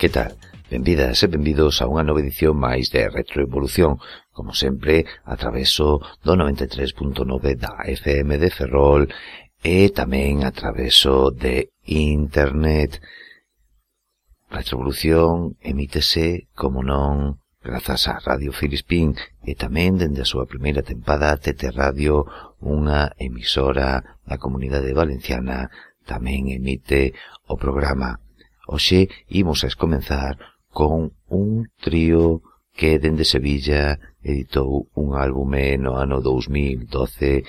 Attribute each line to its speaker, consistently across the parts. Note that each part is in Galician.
Speaker 1: Que tal? Benvidas e eh, benvidos a unha nova edición máis de Retroevolución, como sempre, a traveso do 93.9 da FM de Ferrol e tamén a traveso de Internet. Retroevolución emítese, como non, grazas a Radio Filispín e tamén dende a súa primeira tempada TT Radio, unha emisora da comunidade valenciana, tamén emite o programa Oxe, imos a escomenzar con un trío que dende Sevilla editou un álbume no ano 2012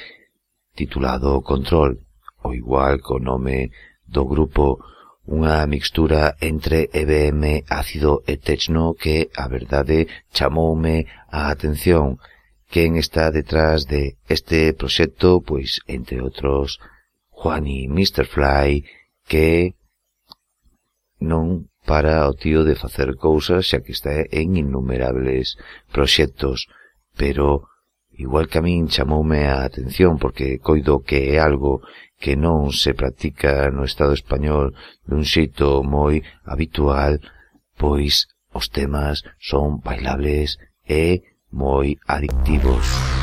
Speaker 1: titulado Control, o igual co nome do grupo unha mixtura entre EBM ácido e techno que, a verdade, chamoume a atención. Quen está detrás de este proxecto, pois, entre outros, Juani Mr. Fly, que non para o tío de facer cousas xa que está en innumerables proxectos, pero igual que a min chamoume a atención porque coido que é algo que non se practica no Estado español dun xeito moi habitual, pois os temas son bailables e moi adictivos.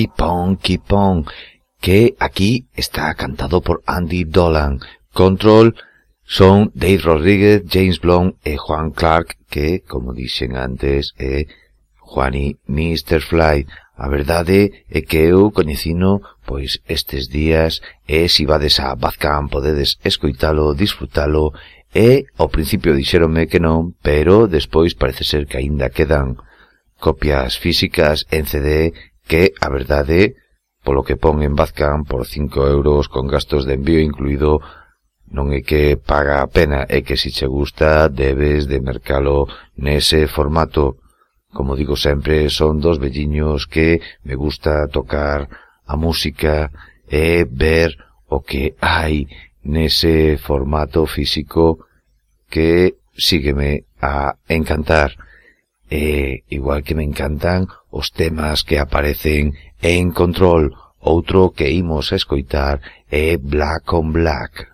Speaker 1: Keep On, Keep On, que aquí está cantado por Andy Dolan. Control son Dave Rodríguez, James Blom e Juan Clark, que, como dixen antes, é Juani Mr. Fly. A verdade é que eu coñecino pois estes días e se vades a Bazcam podedes escoitalo, disfrutalo e ao principio dixeronme que non, pero despois parece ser que aínda quedan copias físicas en CD que, a verdade, polo que pon en Bazcan por 5 euros con gastos de envío incluído, non é que paga a pena, é que se che gusta debes de mercalo nese formato. Como digo sempre, son dos velliños que me gusta tocar a música e ver o que hai nese formato físico que sígueme a encantar. E, igual que me encantan os temas que aparecen en control, outro que imos escoitar é Black on Black.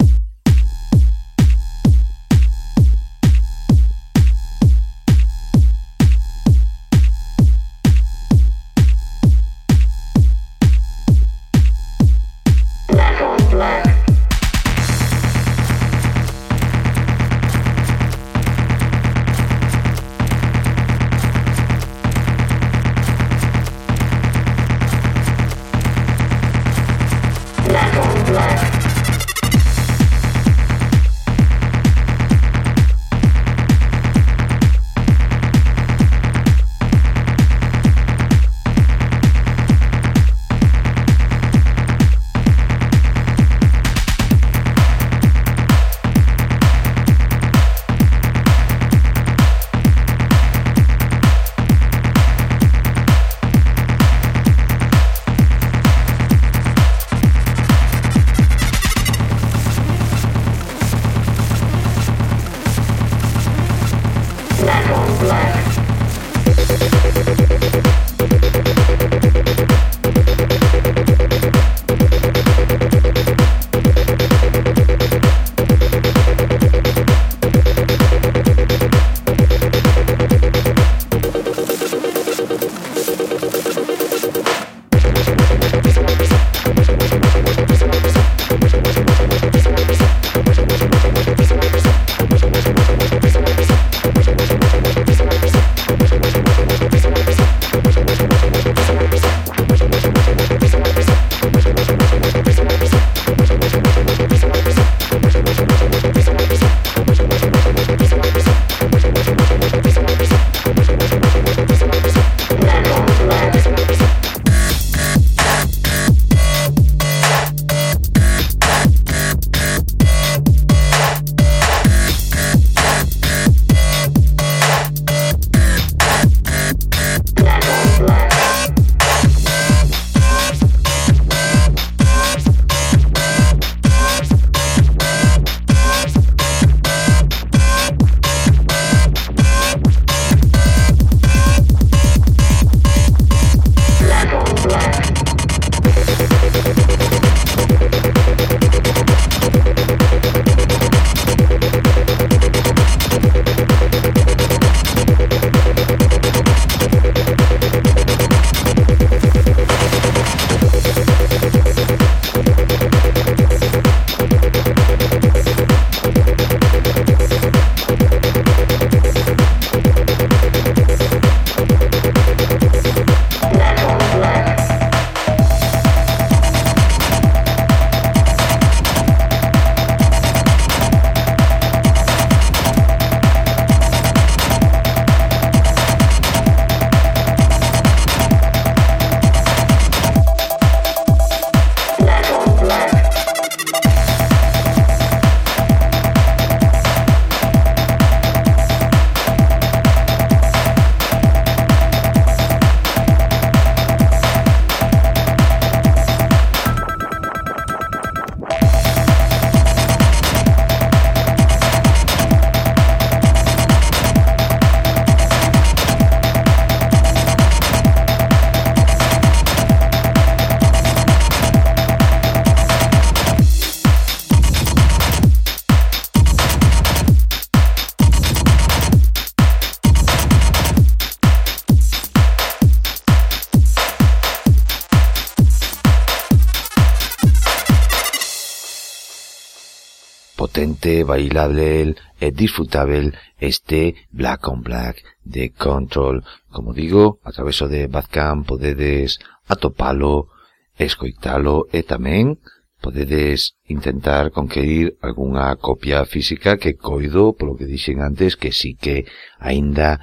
Speaker 1: potente, bailable e disfrutable este Black on Black de Control. Como digo, a través de Badcamp podedes atopalo, escoitalo e tamén podedes intentar conquerir algunha copia física que coido, polo que dixen antes, que sí que aínda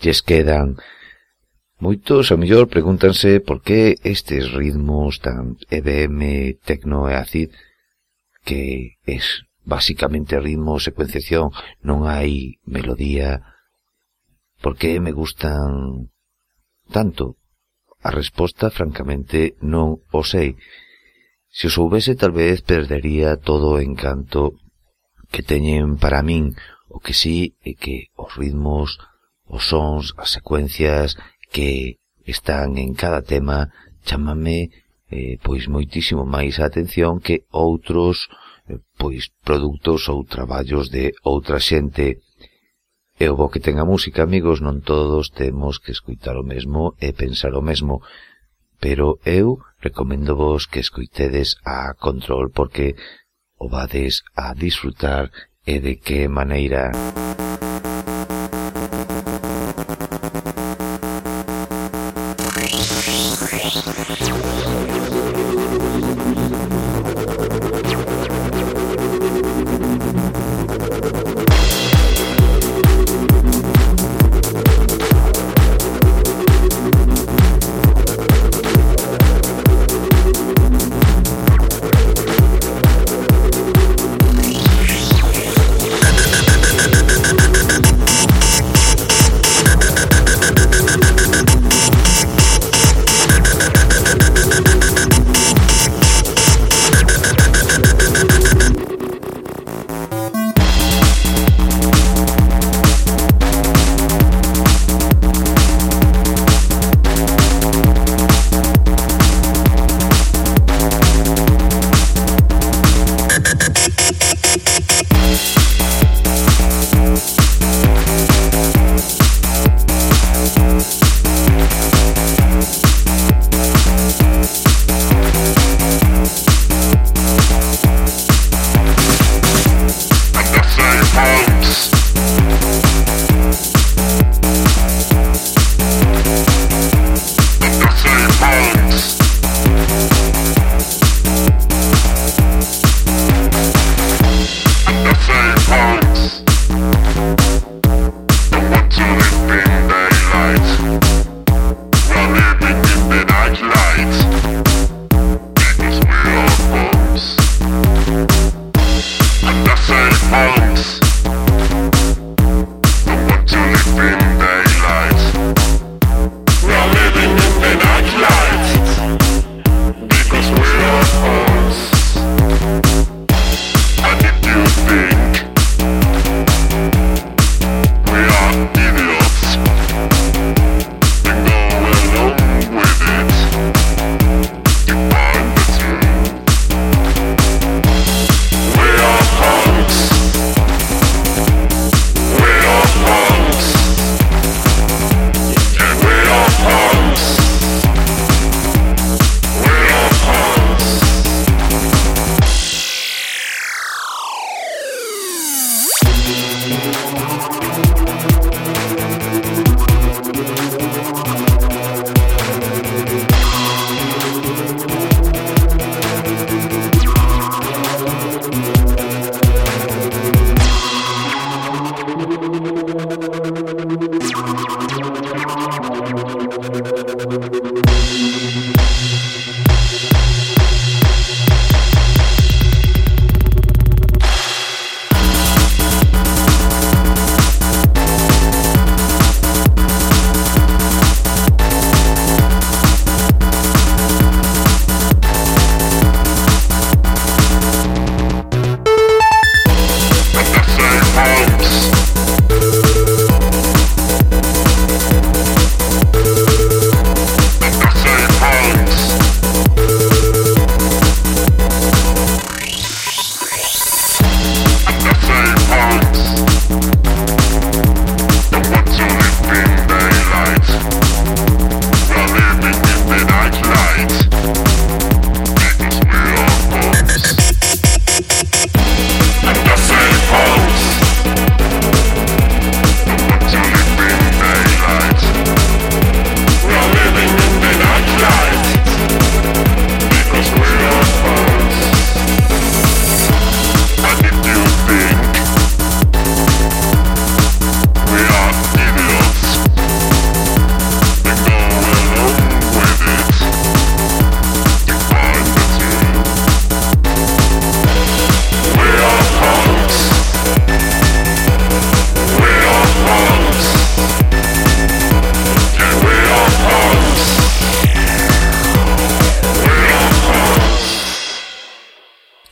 Speaker 1: lles quedan. Moitos, ao mellor, pregúntanse por que estes ritmos tan EBM, tecno e acid que es basicamente ritmo, secuenciación, non hai melodía. Por que me gustan tanto? A resposta, francamente, non o sei. Se o soubese, tal vez perdería todo o encanto que teñen para min. O que sí é que os ritmos, os sons, as secuencias que están en cada tema chamame eh, pois moitísimo máis a atención que outros pois produtos ou traballos de outra xente e o bo que ten a música, amigos, non todos temos que escuitar o mesmo e pensar o mesmo, pero eu recomendo vos que escuitedes a control porque o vades a disfrutar e de que maneira. Música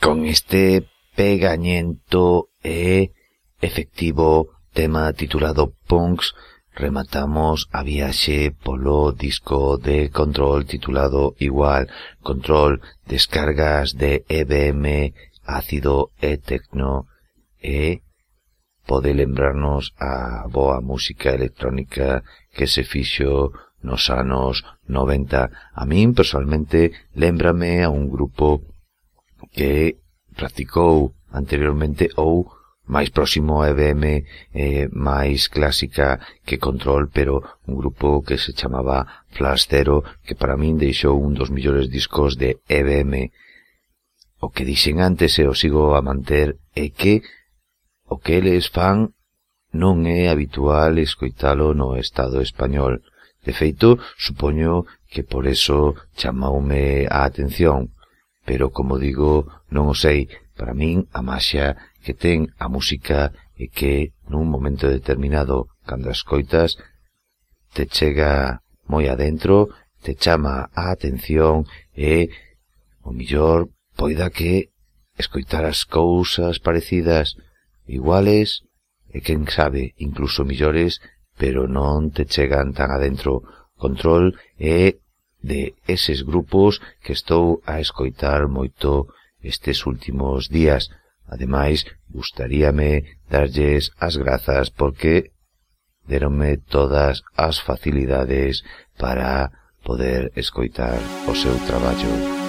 Speaker 1: Este pegañento e efectivo tema titulado Punks rematamos a viaxe polo disco de Control titulado igual Control descargas de EBM ácido e tecno e pode lembrarnos a boa música electrónica que se fixo nos anos 90. A min, personalmente, lembrame a un grupo que practicou anteriormente ou máis próximo a EBM eh, máis clásica que Control, pero un grupo que se chamaba Flash Zero, que para min deixou un dos millores discos de EBM. O que dixen antes e o sigo a manter é que o que eles fan non é habitual escoitalo no Estado español. De feito, supoño que por eso chamoume a atención pero como digo, non o sei, para min a maxia que ten a música e que nun momento determinado, cando as coitas, te chega moi adentro, te chama a atención e, o millor, poida que escoitar as cousas parecidas, iguales, e quen sabe, incluso millores, pero non te chegan tan adentro. Control é de eses grupos que estou a escoitar moito estes últimos días. Ademais, gustaríame darlles as grazas porque deronme todas as facilidades para poder escoitar o seu traballo.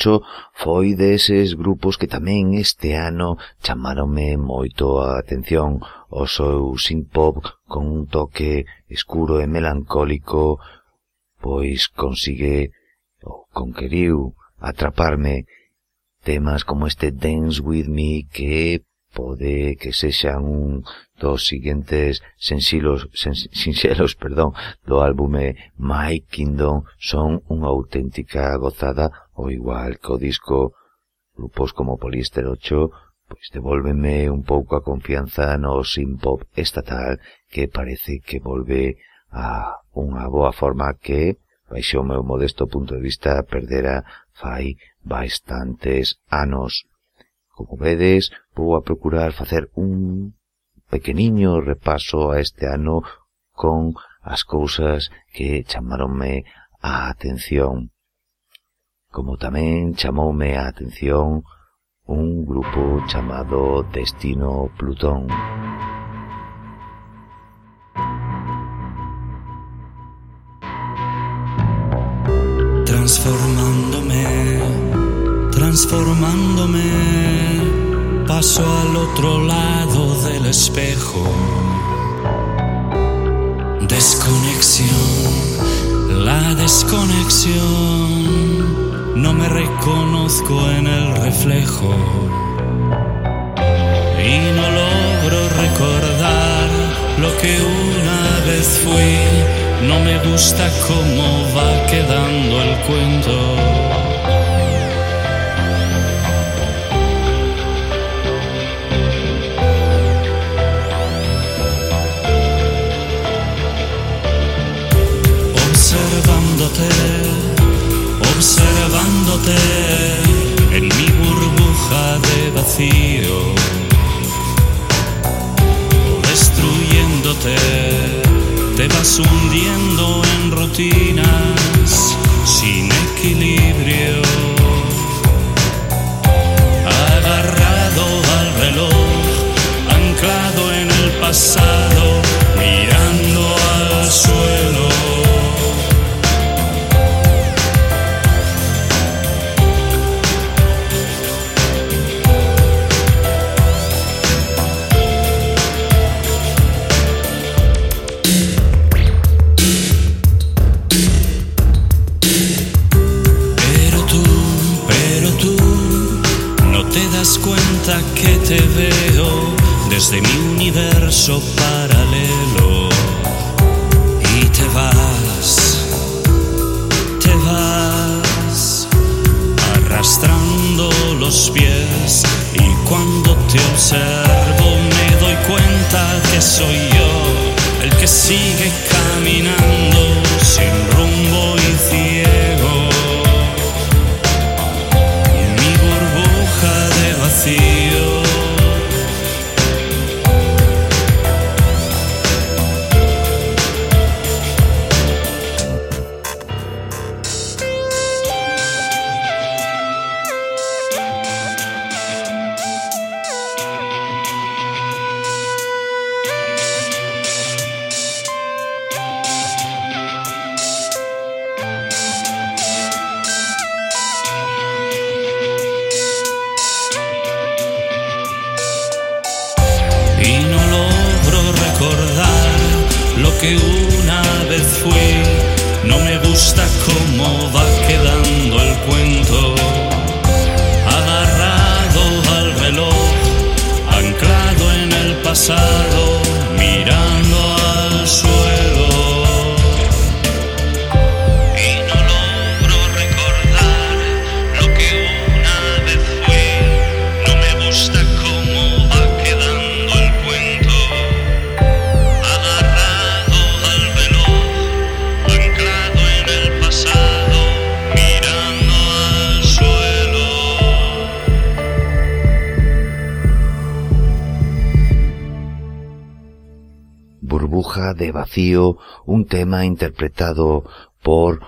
Speaker 1: fecho foi deses grupos que tamén este ano chamaronme moito a atención. O seu synth-pop con un toque escuro e melancólico, pois consigue ou conqueriu atraparme. Temas como este Dance With Me que pode que sexan un dos siguientes sensilos, sen, sinxelos perdón, do álbume My Kingdom son unha auténtica gozada o igual que o disco grupos como Polister 8 pois devolveme un pouco a confianza no synth-pop estatal que parece que volve a unha boa forma que, baixo o meu modesto punto de vista, perdera fai bastantes anos. Como vedes, vou a procurar facer un pequeniño repaso a este ano con as cousas que chamaronme a atención. Como tamén chamoume a atención un grupo chamado Destino Plutón.
Speaker 2: Transformándome, transformándome paso al otro lado del espejo. Desconexión, la desconexión, no me reconozco en el reflejo y no logro recordar lo que una vez fui. No me gusta cómo va quedando el cuento. En mi burbuja de vacío, destruyéndote, te vas hundiendo en rutinas sin equilibrio, agarrado al reloj, anclado en el pasado, mirando al suelo.
Speaker 1: tema interpretado por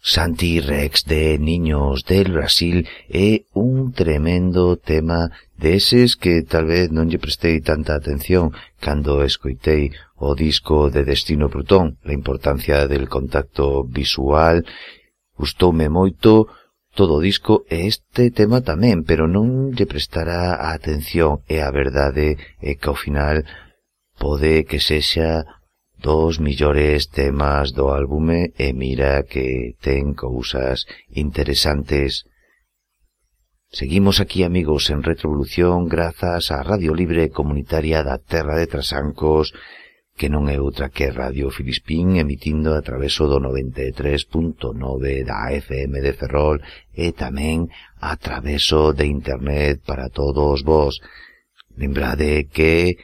Speaker 1: Santi Rex de Niños del Brasil é un tremendo tema deses que tal vez non lle prestei tanta atención cando escoitei o disco de Destino Plutón. A importancia del contacto visual gustoume moito todo o disco e este tema tamén, pero non lle prestara a atención e a verdade é que ao final pode que sexa dos millores temas do álbume e mira que ten cousas interesantes. Seguimos aquí, amigos, en Retrovolución, grazas á Radio Libre Comunitaria da Terra de Trasancos, que non é outra que Radio Filispín emitindo a traveso do 93.9 da FM de Ferrol e tamén a traveso de Internet para todos vos. Lembrade que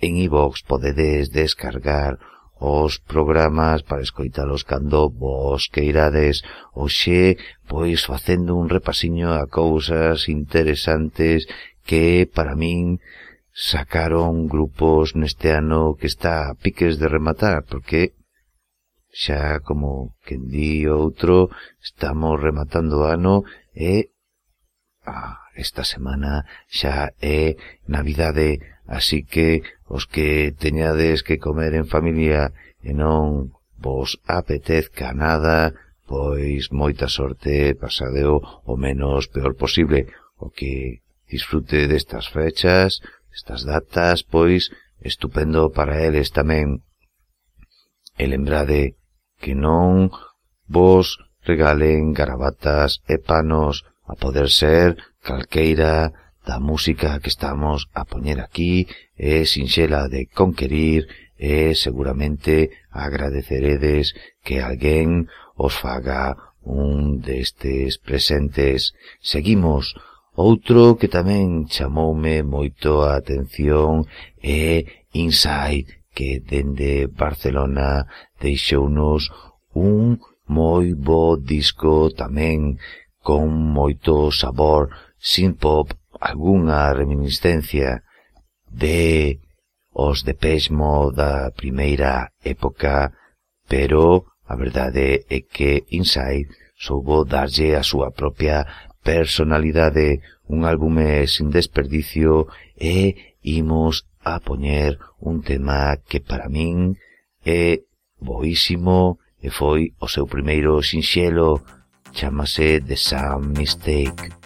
Speaker 1: En iVox podedes descargar os programas para escoitalos cando vos queirades. Oxe, pois facendo un repasiño a cousas interesantes que para min sacaron grupos neste ano que está a piques de rematar, porque xa como que di outro, estamos rematando o ano e a Esta semana xa é Navidade, así que os que teñades que comer en familia e non vos apetezca nada, pois moita sorte, pasadeo o menos peor posible, o que disfrute destas fechas, estas datas, pois estupendo para eles tamén. E lembrade que non vos regalen garabatas e panos a poder ser calqueira da música que estamos a poñer aquí é sinxela de conquerir e seguramente agradeceredes que alguén os faga un destes presentes. Seguimos Outro que tamén chamoume moito a atención é Inside, que dende Barcelona deixounos un moi bo disco tamén con moito sabor sin pop, algunha reminiscencia de os de pesmo da primeira época, pero a verdade é que Inside soubo darlle a súa propia personalidade, un álbume sin desperdicio e imos a poñer un tema que para min é boísimo e foi o seu primeiro sinxelo chamase The Sound Mistake.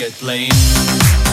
Speaker 1: get blamed.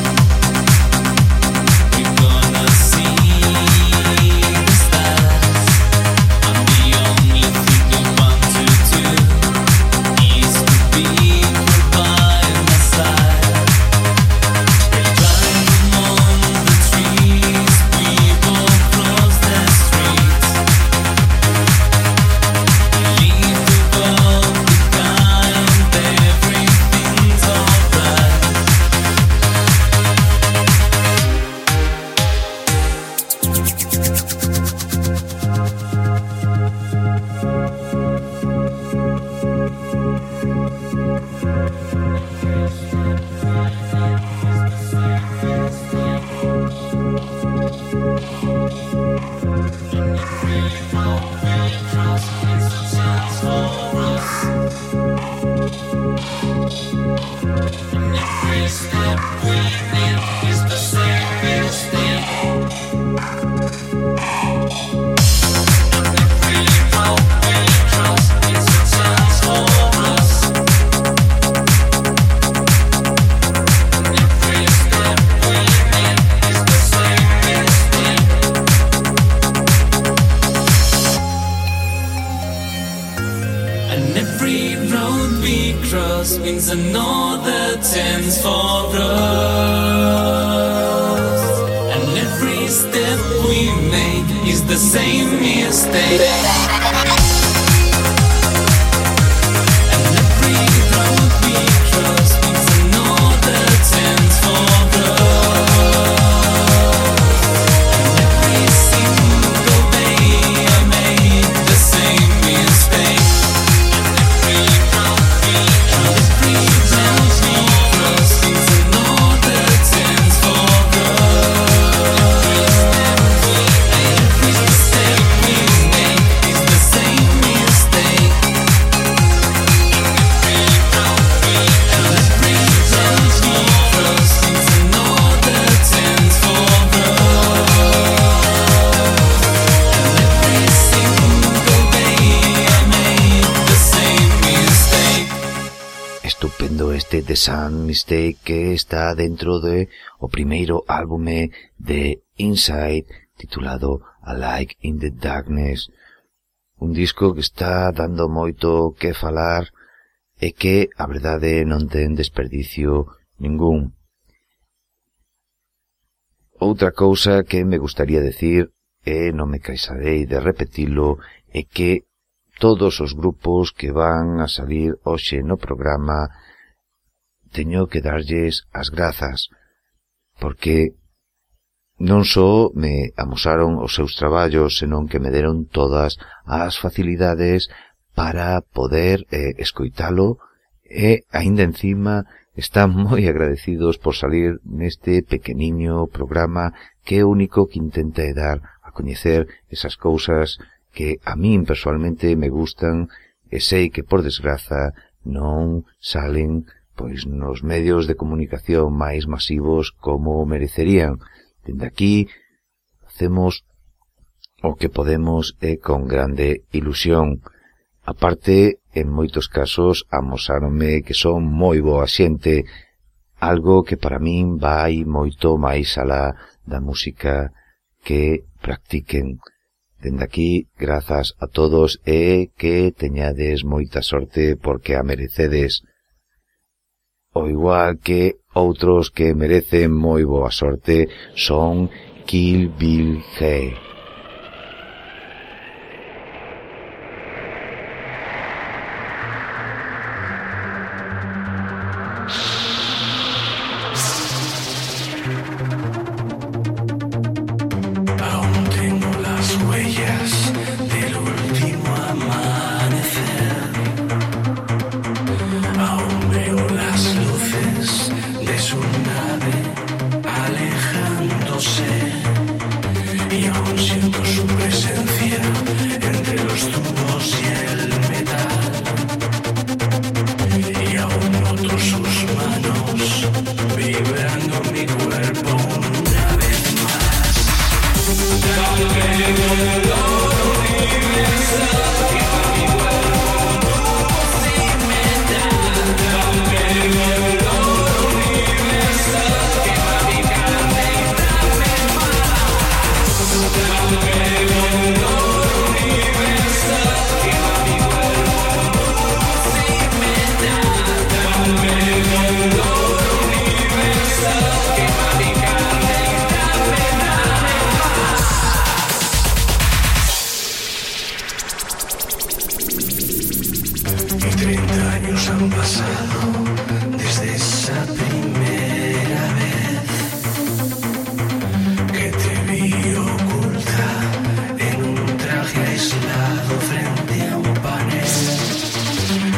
Speaker 1: este que está dentro de o primeiro álbume de Inside titulado A Like in the Darkness. Un disco que está dando moito que falar e que, a verdade, non ten desperdicio ningún. Outra cousa que me gustaría decir, e non me caixarei de repetilo, é que todos os grupos que van a salir hoxe no programa teño que darlles as grazas, porque non só me amosaron os seus traballos, senón que me deron todas as facilidades para poder eh, escoitalo e, aínda encima, están moi agradecidos por salir neste pequeniño programa que é único que intenta dar a coñecer esas cousas que a min personalmente me gustan e sei que, por desgraza, non salen pois nos medios de comunicación máis masivos como merecerían. Dende aquí facemos o que podemos e con grande ilusión. A parte, en moitos casos amosáronme que son moi boa xente, algo que para min vai moito máis alá da música que practiquen. Dende aquí, grazas a todos e que teñades moita sorte porque a merecedes. O igual que outros que merecen moi boa sorte son Kill Bill G.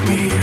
Speaker 1: me.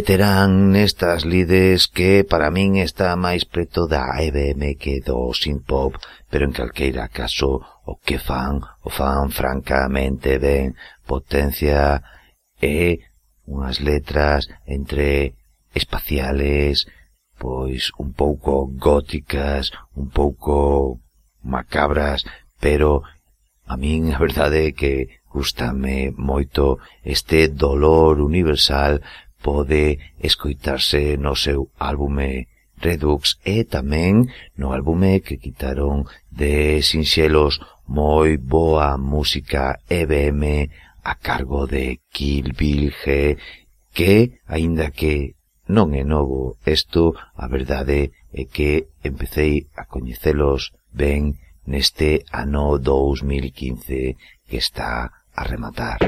Speaker 1: veterán nestas lides que para min está máis preto da EBM que do synth-pop, pero en calqueira caso o que fan, o fan francamente ben, potencia e unhas letras entre espaciales, pois un pouco góticas, un pouco macabras, pero a min a verdade é que gustame moito este dolor universal pode escoitarse no seu álbume Redux e tamén no álbume que quitaron de sinxelos moi boa música EBM a cargo de Kill Bill G, que, aínda que non é novo isto, a verdade é que empecéi a coñecelos ben neste ano 2015 que está a rematar.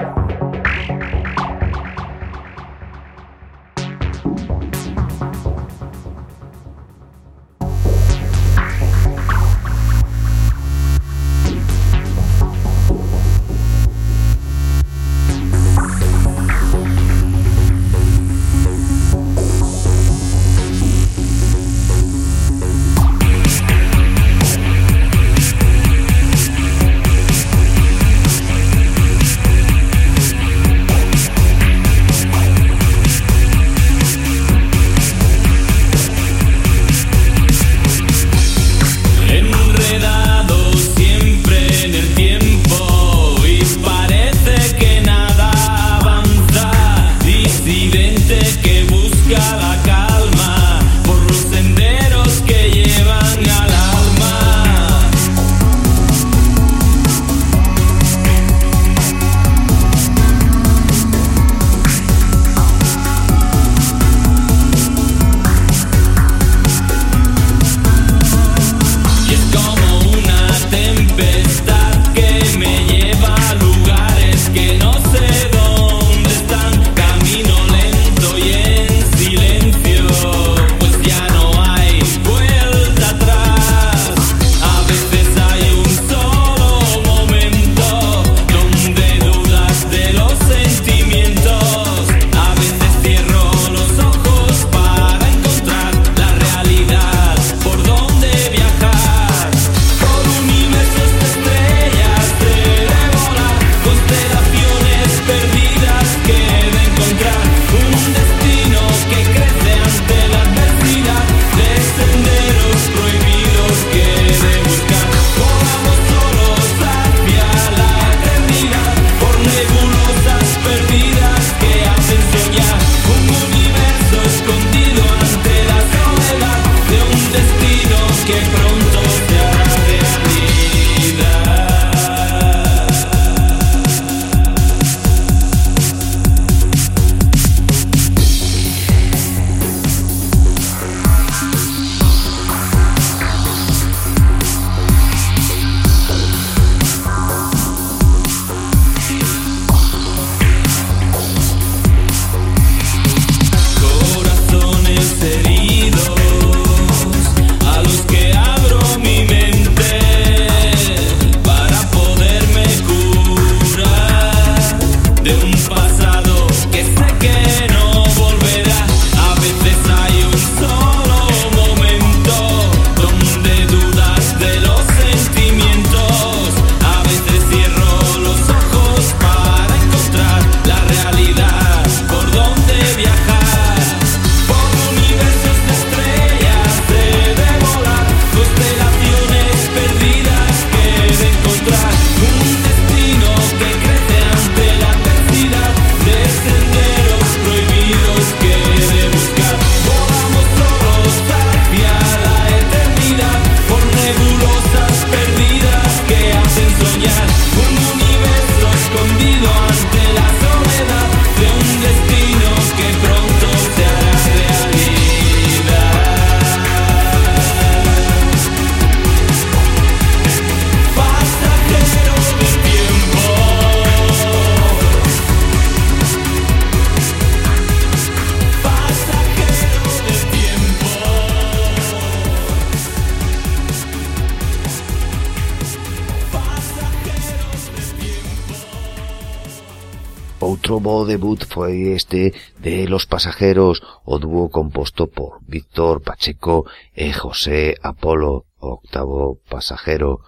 Speaker 1: Outro bo debut foi este de Los Pasajeros, o dúo composto por Víctor Pacheco e José Apolo, octavo pasajero.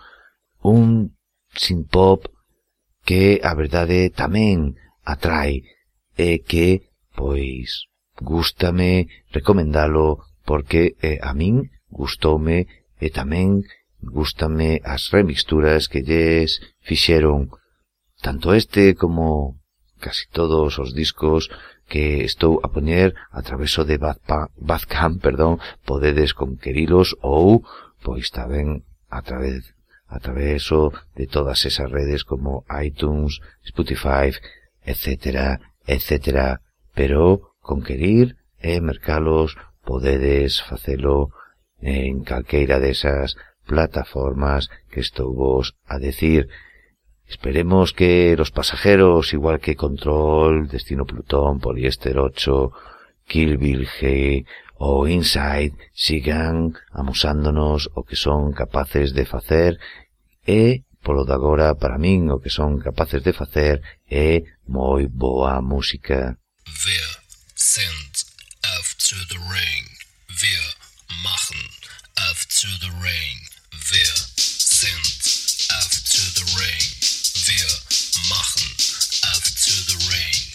Speaker 1: Un synth-pop que, a verdade, tamén atrae e que, pois, gústame recomendalo porque eh, a min gustoume e tamén gústame as remixturas que lles fixeron tanto este como casi todos os discos que estou a poñer a traveso de Badcamp, perdón, podedes conquerilos ou pois tamén a través a traveso de todas esas redes como iTunes, Spotify, etcétera, etcétera. Pero conquerir e mercalos podedes facelo en calqueira desas plataformas que estou vos a decir. Esperemos que los pasajeros, igual que Control, Destino Plutón, Poliéster 8, Kill Bill G o Inside, sigan amusándonos o que son capaces de facer e, polo de agora, para min, o que son capaces de facer é moi boa música. Wir sind auf zu the ring. Wir machen auf zu the ring. Wir sind auf zu the ring. Wir machen auf to the ring.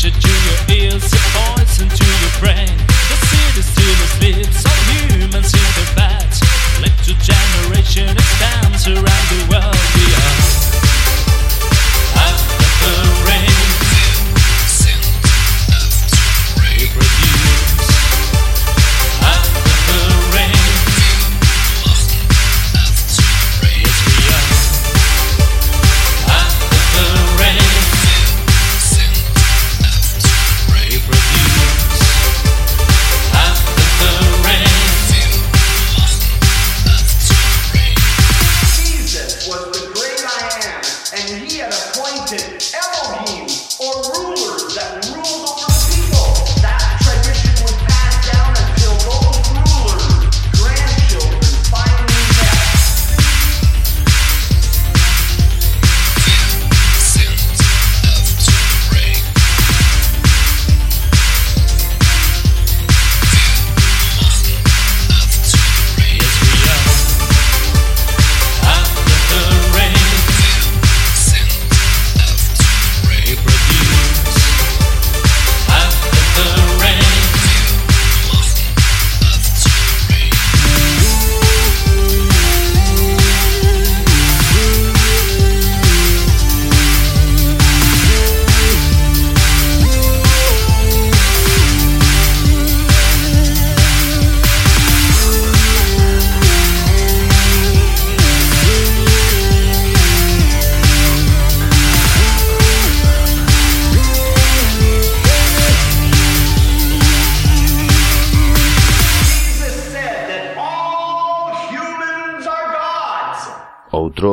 Speaker 1: picture to your ears, a voice into your brain.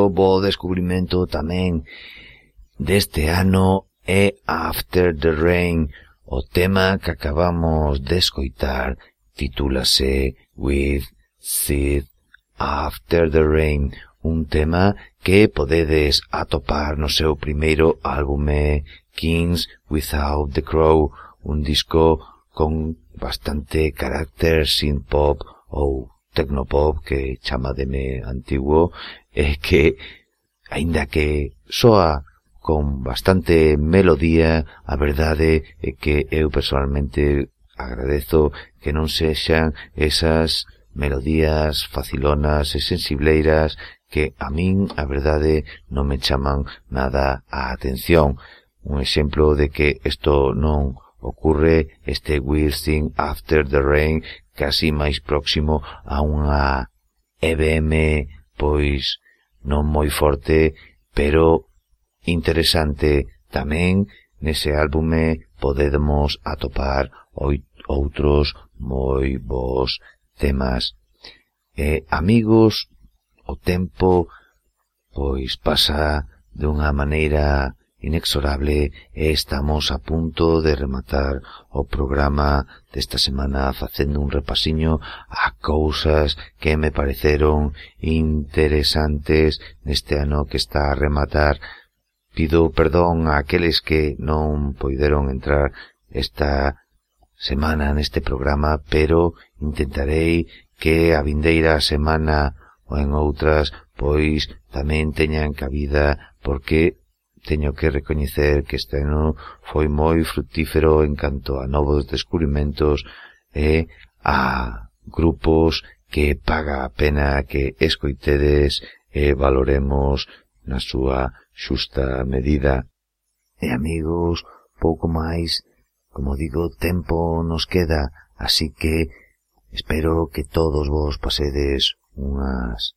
Speaker 1: bo descubrimento tamén deste ano é After the Rain, o tema que acabamos de escoitar titúlase With Sid After the Rain, un tema que podedes atopar no seu primeiro álbume Kings Without the Crow, un disco con bastante carácter synth pop ou tecnopop que chama de me antiguo e que, aínda que soa con bastante melodía, a verdade é que eu personalmente agradezo que non sexan esas melodías facilonas e sensibleiras que a min, a verdade, non me chaman nada a atención. Un exemplo de que isto non ocorre este Weird Thing After the Rain casi máis próximo a unha EBM pois non moi forte, pero interesante tamén nese álbume podemos atopar outros moi bons temas. Eh, amigos, o tempo pois pasa dunha maneira inexorable e estamos a punto de rematar o programa desta semana facendo un repasiño a cousas que me pareceron interesantes neste ano que está a rematar. Pido perdón a aqueles que non poideron entrar esta semana neste programa, pero intentarei que a vindeira semana ou en outras pois tamén teñan cabida porque teño que recoñecer que este ano foi moi fructífero en canto a novos descubrimentos e a grupos que paga a pena que escoitedes e valoremos na súa xusta medida. E amigos, pouco máis, como digo, tempo nos queda, así que espero que todos vos pasedes unhas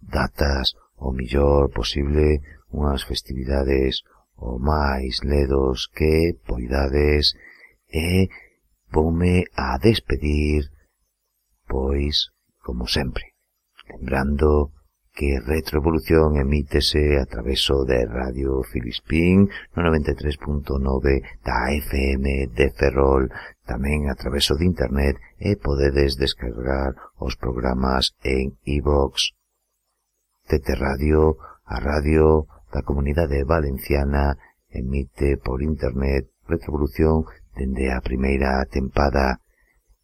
Speaker 1: datas o millor posible unhas festividades o máis ledos que poidades e voume a despedir, pois, como sempre, lembrando que Retroevolución emítese a traveso de Radio Filispín no 93.9 da FM de Ferrol, tamén a traveso de Internet e podedes descargar os programas en iVox. E Tete Radio, a radio da comunidade valenciana emite por internet Retrovolución dende a primeira tempada.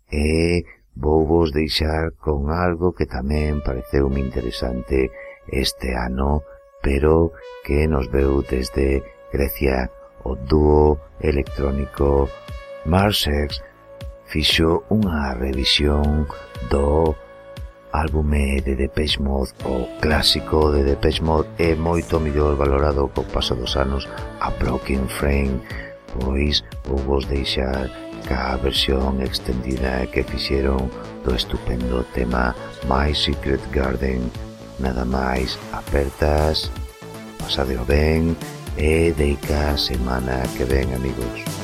Speaker 1: E vou vos deixar con algo que tamén pareceume interesante este ano, pero que nos veu desde Grecia o dúo electrónico Marsex fixo unha revisión do álbume de Depeche Mode o clásico de Depeche Mode é moito mellor valorado co paso dos anos. A Broken Frame pois vou vos deixar ca versión extendida que fixeron do estupendo tema My Secret Garden. Nada máis apertas pasadeo ben e deica semana que ven amigos.